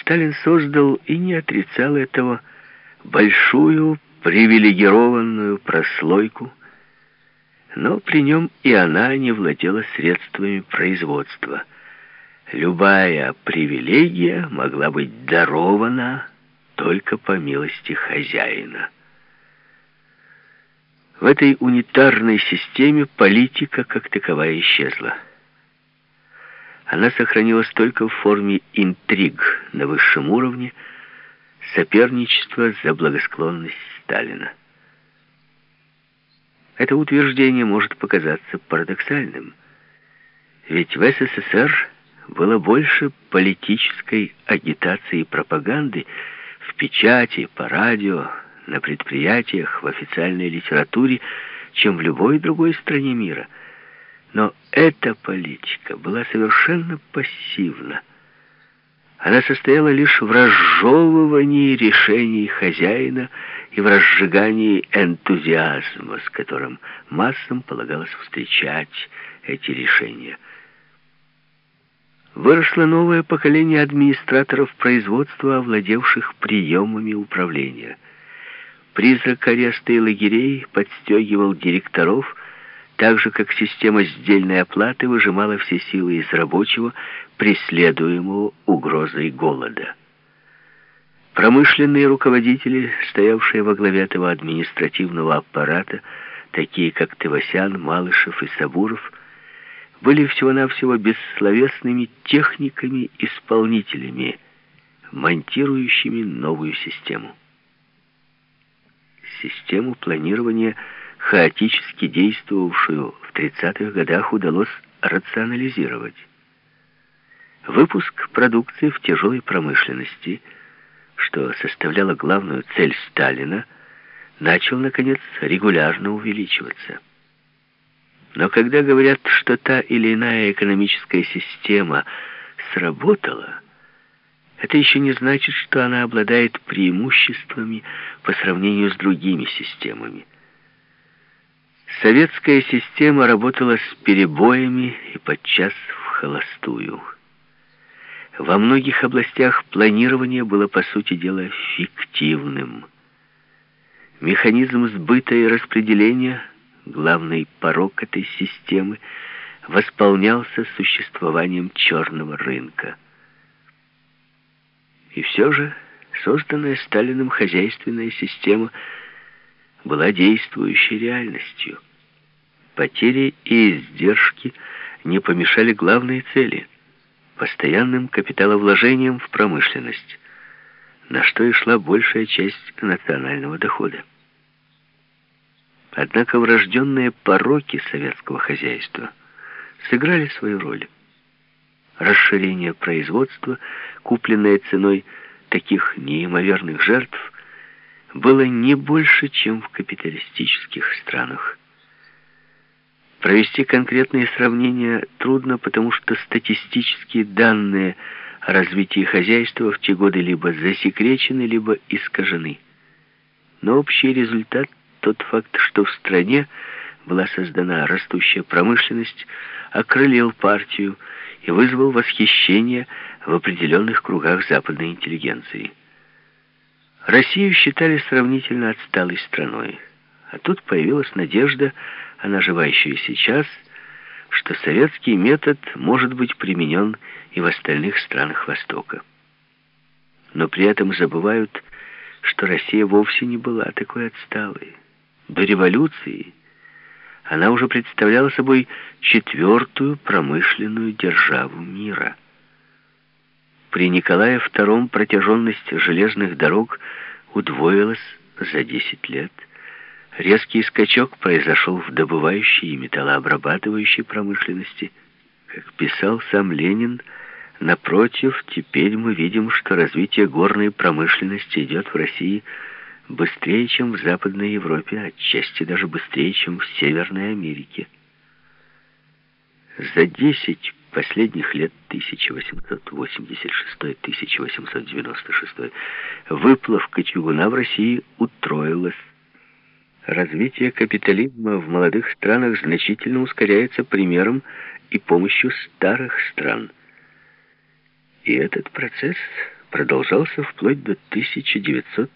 Сталин создал и не отрицал этого большую привилегированную прослойку, но при нем и она не владела средствами производства. Любая привилегия могла быть дарована только по милости хозяина. В этой унитарной системе политика как таковая исчезла. Она сохранилась только в форме интриг на высшем уровне, соперничества за благосклонность Сталина. Это утверждение может показаться парадоксальным, ведь в СССР было больше политической агитации и пропаганды в печати, по радио, на предприятиях, в официальной литературе, чем в любой другой стране мира. Но эта политика была совершенно пассивна. Она состояла лишь в разжевывании решений хозяина и в разжигании энтузиазма, с которым массам полагалось встречать эти решения. Выросло новое поколение администраторов производства, овладевших приемами управления – Призрак ареста и лагерей подстегивал директоров, так же, как система сдельной оплаты выжимала все силы из рабочего, преследуемого угрозой голода. Промышленные руководители, стоявшие во главе этого административного аппарата, такие как Тевасян, Малышев и Сабуров, были всего-навсего бессловесными техниками-исполнителями, монтирующими новую систему систему планирования, хаотически действовавшую в 30-х годах, удалось рационализировать. Выпуск продукции в тяжелой промышленности, что составляло главную цель Сталина, начал, наконец, регулярно увеличиваться. Но когда говорят, что та или иная экономическая система сработала, это еще не значит, что она обладает преимуществами по сравнению с другими системами. Советская система работала с перебоями и подчас в холостую. Во многих областях планирование было, по сути дела, фиктивным. Механизм сбыта и распределения, главный порог этой системы, восполнялся существованием черного рынка. И все же созданная Сталиным хозяйственная система была действующей реальностью. Потери и издержки не помешали главной цели – постоянным капиталовложениям в промышленность, на что и шла большая часть национального дохода. Однако врожденные пороки советского хозяйства сыграли свою роль расширение производства, купленное ценой таких неимоверных жертв, было не больше, чем в капиталистических странах. Провести конкретные сравнения трудно, потому что статистические данные о развитии хозяйства в те годы либо засекречены, либо искажены. Но общий результат – тот факт, что в стране была создана растущая промышленность, окрылил партию, и вызвал восхищение в определенных кругах западной интеллигенции. Россию считали сравнительно отсталой страной, а тут появилась надежда, она жива еще и сейчас, что советский метод может быть применен и в остальных странах Востока. Но при этом забывают, что Россия вовсе не была такой отсталой. До революции она уже представляла собой четвертую промышленную державу мира. При Николае II протяженность железных дорог удвоилась за 10 лет. Резкий скачок произошел в добывающей и металлообрабатывающей промышленности. Как писал сам Ленин, напротив, теперь мы видим, что развитие горной промышленности идет в России – быстрее, чем в Западной Европе, отчасти даже быстрее, чем в Северной Америке. За 10 последних лет 1886-1896 выплавка чугуна в России утроилась. Развитие капитализма в молодых странах значительно ускоряется примером и помощью старых стран. И этот процесс продолжался вплоть до 1900